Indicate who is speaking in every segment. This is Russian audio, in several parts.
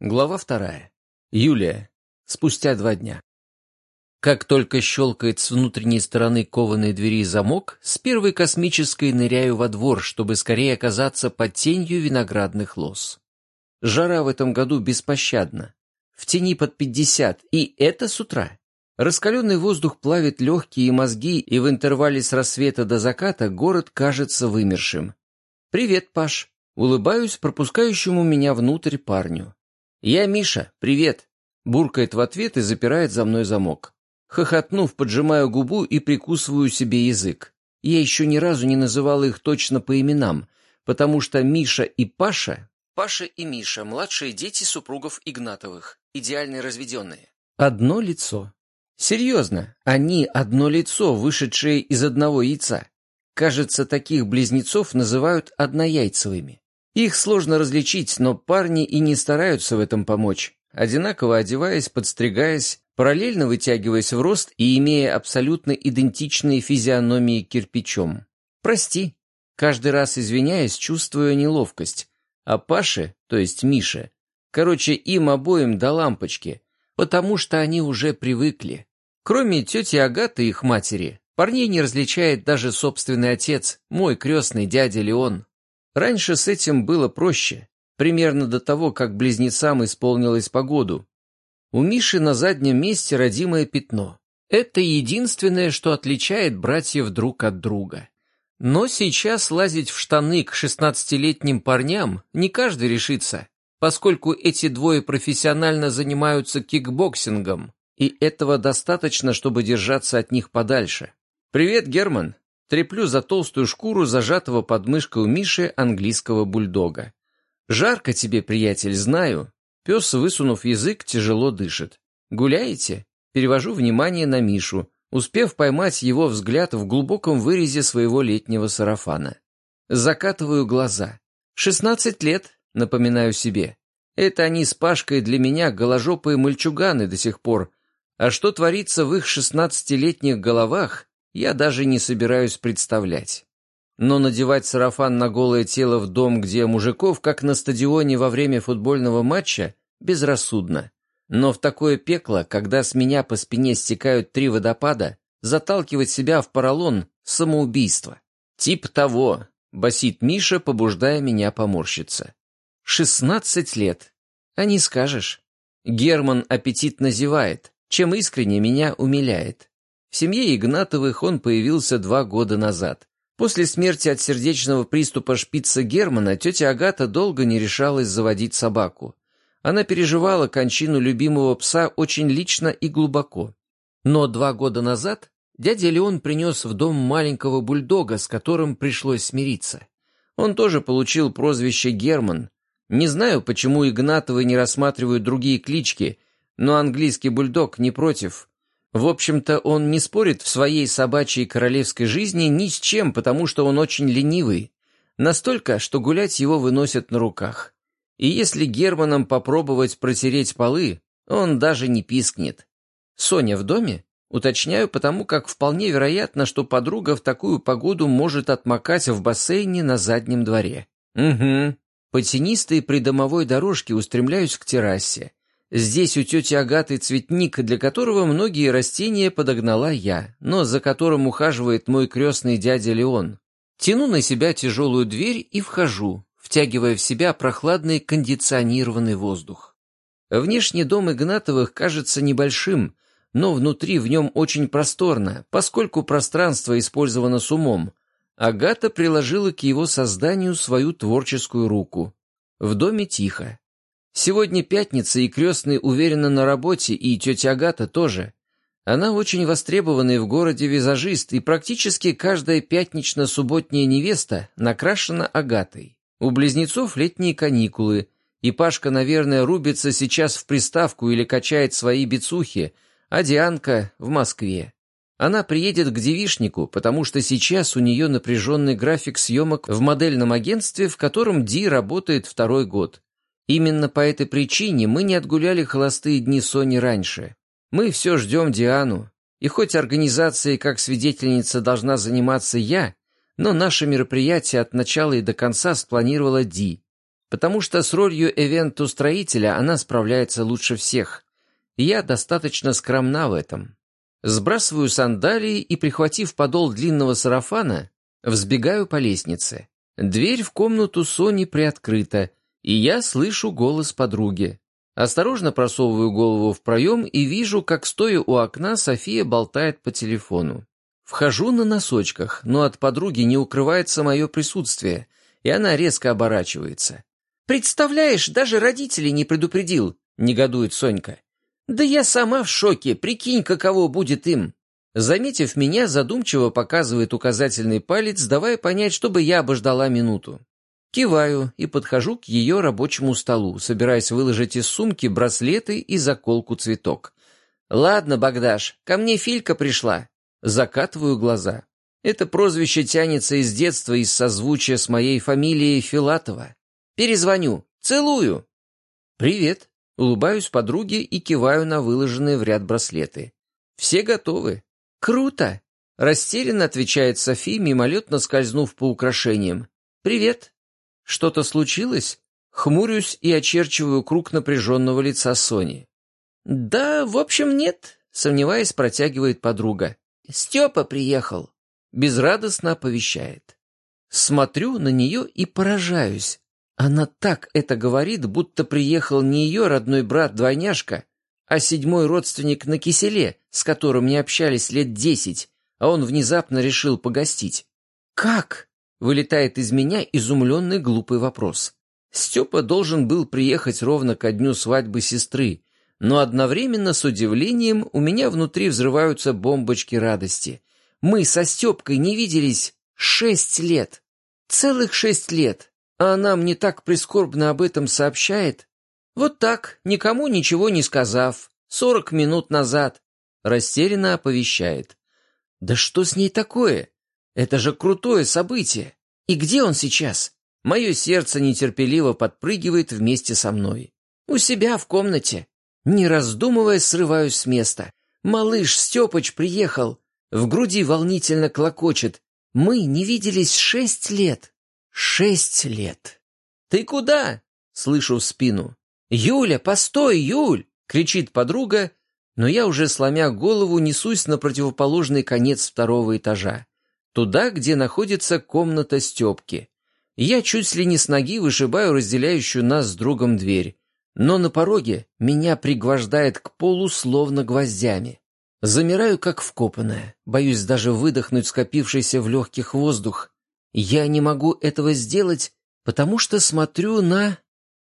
Speaker 1: Глава вторая. Юлия. Спустя два дня. Как только щелкает с внутренней стороны кованой двери замок, с первой космической ныряю во двор, чтобы скорее оказаться под тенью виноградных лоз. Жара в этом году беспощадна. В тени под пятьдесят, и это с утра. Раскаленный воздух плавит легкие и мозги, и в интервале с рассвета до заката город кажется вымершим. «Привет, Паш!» Улыбаюсь пропускающему меня внутрь парню. «Я Миша, привет!» Буркает в ответ и запирает за мной замок. Хохотнув, поджимаю губу и прикусываю себе язык. Я еще ни разу не называла их точно по именам, потому что Миша и Паша... Паша и Миша – младшие дети супругов Игнатовых, идеально разведенные. Одно лицо. Серьезно, они одно лицо, вышедшее из одного яйца. Кажется, таких близнецов называют однояйцевыми. Их сложно различить, но парни и не стараются в этом помочь, одинаково одеваясь, подстригаясь, параллельно вытягиваясь в рост и имея абсолютно идентичные физиономии кирпичом. «Прости», каждый раз извиняясь, чувствуя неловкость, а Паше, то есть Мише, короче, им обоим до лампочки, потому что они уже привыкли. Кроме тети Агаты и их матери, парней не различает даже собственный отец, мой крестный дядя Леон. Раньше с этим было проще, примерно до того, как близнецам исполнилось по году. У Миши на заднем месте родимое пятно. Это единственное, что отличает братьев друг от друга. Но сейчас лазить в штаны к шестнадцатилетним парням не каждый решится, поскольку эти двое профессионально занимаются кикбоксингом, и этого достаточно, чтобы держаться от них подальше. «Привет, Герман!» Треплю за толстую шкуру зажатого под мышкой у Миши английского бульдога. «Жарко тебе, приятель, знаю». Пес, высунув язык, тяжело дышит. «Гуляете?» Перевожу внимание на Мишу, успев поймать его взгляд в глубоком вырезе своего летнего сарафана. Закатываю глаза. «Шестнадцать лет», напоминаю себе. Это они с Пашкой для меня голожопые мальчуганы до сих пор. А что творится в их шестнадцатилетних головах, я даже не собираюсь представлять. Но надевать сарафан на голое тело в дом, где мужиков, как на стадионе во время футбольного матча, безрассудно. Но в такое пекло, когда с меня по спине стекают три водопада, заталкивать себя в поролон – самоубийство. Тип того, басит Миша, побуждая меня поморщиться. Шестнадцать лет. А не скажешь. Герман аппетитно зевает, чем искренне меня умиляет. В семье Игнатовых он появился два года назад. После смерти от сердечного приступа шпица Германа тетя Агата долго не решалась заводить собаку. Она переживала кончину любимого пса очень лично и глубоко. Но два года назад дядя Леон принес в дом маленького бульдога, с которым пришлось смириться. Он тоже получил прозвище Герман. Не знаю, почему Игнатовы не рассматривают другие клички, но английский бульдог не против, в общем-то, он не спорит в своей собачьей королевской жизни ни с чем, потому что он очень ленивый. Настолько, что гулять его выносят на руках. И если Германом попробовать протереть полы, он даже не пискнет. Соня в доме? Уточняю, потому как вполне вероятно, что подруга в такую погоду может отмокать в бассейне на заднем дворе. Угу. По тенистой придомовой дорожке устремляюсь к террасе. Здесь у тети Агаты цветник, для которого многие растения подогнала я, но за которым ухаживает мой крестный дядя Леон. Тяну на себя тяжелую дверь и вхожу, втягивая в себя прохладный кондиционированный воздух. Внешний дом Игнатовых кажется небольшим, но внутри в нем очень просторно, поскольку пространство использовано с умом. Агата приложила к его созданию свою творческую руку. В доме тихо. Сегодня пятница, и крестный уверенно на работе, и тетя Агата тоже. Она очень востребованный в городе визажист, и практически каждая пятнично-субботняя невеста накрашена Агатой. У близнецов летние каникулы, и Пашка, наверное, рубится сейчас в приставку или качает свои бицухи, а Дианка в Москве. Она приедет к девишнику, потому что сейчас у нее напряженный график съемок в модельном агентстве, в котором Ди работает второй год. Именно по этой причине мы не отгуляли холостые дни Сони раньше. Мы все ждем Диану, и хоть организацией как свидетельница должна заниматься я, но наше мероприятие от начала и до конца спланировала Ди. потому что с ролью эвент-устроителя она справляется лучше всех. И я достаточно скромна в этом. Сбрасываю сандалии и, прихватив подол длинного сарафана, взбегаю по лестнице. Дверь в комнату Сони приоткрыта, и я слышу голос подруги. Осторожно просовываю голову в проем и вижу, как, стоя у окна, София болтает по телефону. Вхожу на носочках, но от подруги не укрывается мое присутствие, и она резко оборачивается. «Представляешь, даже родителей не предупредил», — негодует Сонька. «Да я сама в шоке, прикинь, каково будет им!» Заметив меня, задумчиво показывает указательный палец, давая понять, чтобы я обождала минуту. Киваю и подхожу к ее рабочему столу, собираясь выложить из сумки браслеты и заколку цветок. «Ладно, Богдаш, ко мне Филька пришла». Закатываю глаза. Это прозвище тянется из детства из созвучия с моей фамилией Филатова. Перезвоню. Целую. «Привет». Улыбаюсь подруге и киваю на выложенные в ряд браслеты. «Все готовы?» «Круто!» Растерянно отвечает Софи, мимолетно скользнув по украшениям. «Привет!» «Что-то случилось?» Хмурюсь и очерчиваю круг напряженного лица Сони. «Да, в общем, нет», — сомневаясь, протягивает подруга. «Степа приехал», — безрадостно оповещает. Смотрю на нее и поражаюсь. Она так это говорит, будто приехал не ее родной брат-двойняшка, а седьмой родственник на киселе, с которым не общались лет десять, а он внезапно решил погостить. «Как?» — вылетает из меня изумленный глупый вопрос. Степа должен был приехать ровно ко дню свадьбы сестры, но одновременно с удивлением у меня внутри взрываются бомбочки радости. Мы со Степкой не виделись шесть лет. Целых шесть лет. А она мне так прискорбно об этом сообщает. Вот так, никому ничего не сказав, сорок минут назад, растерянно оповещает. Да что с ней такое? Это же крутое событие. И где он сейчас? Мое сердце нетерпеливо подпрыгивает вместе со мной. У себя в комнате. Не раздумывая, срываюсь с места. Малыш Степыч приехал. В груди волнительно клокочет. Мы не виделись шесть лет. Шесть лет. «Ты куда?» — слышу в спину. «Юля, постой, Юль!» — кричит подруга, но я уже, сломя голову, несусь на противоположный конец второго этажа, туда, где находится комната Степки. Я чуть ли не с ноги вышибаю разделяющую нас с другом дверь, но на пороге меня пригвождает к полу словно гвоздями. Замираю, как вкопанная, боюсь даже выдохнуть скопившийся в легких воздух, я не могу этого сделать, потому что смотрю на...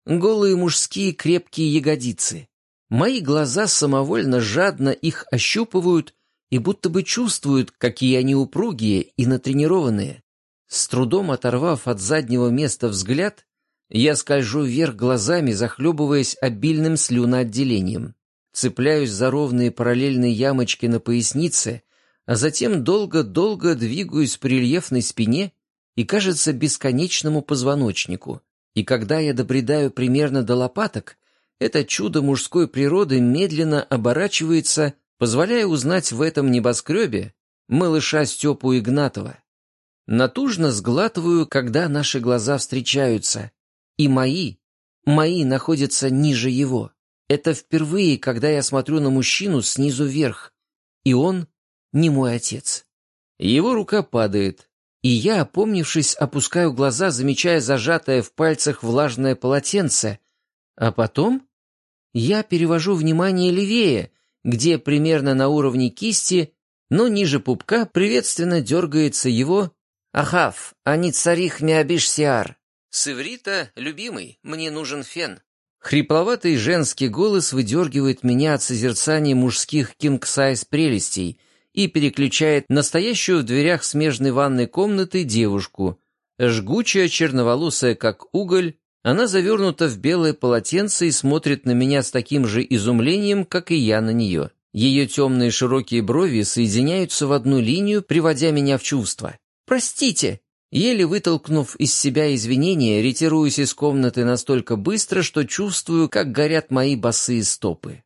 Speaker 1: Голые мужские крепкие ягодицы. Мои глаза самовольно жадно их ощупывают и будто бы чувствуют, какие они упругие и натренированные. С трудом оторвав от заднего места взгляд, я скольжу вверх глазами, захлебываясь обильным слюноотделением. Цепляюсь за ровные параллельные ямочки на пояснице, а затем долго-долго двигаюсь по рельефной спине и кажется бесконечному позвоночнику. И когда я добредаю примерно до лопаток, это чудо мужской природы медленно оборачивается, позволяя узнать в этом небоскребе малыша Степу Игнатова. Натужно сглатываю, когда наши глаза встречаются, и мои, мои находятся ниже его. Это впервые, когда я смотрю на мужчину снизу вверх, и он не мой отец. Его рука падает, и я, опомнившись, опускаю глаза, замечая зажатое в пальцах влажное полотенце, а потом я перевожу внимание левее, где примерно на уровне кисти, но ниже пупка приветственно дергается его «Ахав, ани царих миабиш сиар». С иврита «любимый, мне нужен фен». Хрипловатый женский голос выдергивает меня от созерцания мужских кинг-сайз прелестей — и переключает настоящую в дверях смежной ванной комнаты девушку. Жгучая, черноволосая, как уголь, она завернута в белое полотенце и смотрит на меня с таким же изумлением, как и я на нее. Ее темные широкие брови соединяются в одну линию, приводя меня в чувство. «Простите!» Еле вытолкнув из себя извинения, ретируюсь из комнаты настолько быстро, что чувствую, как горят мои босые стопы.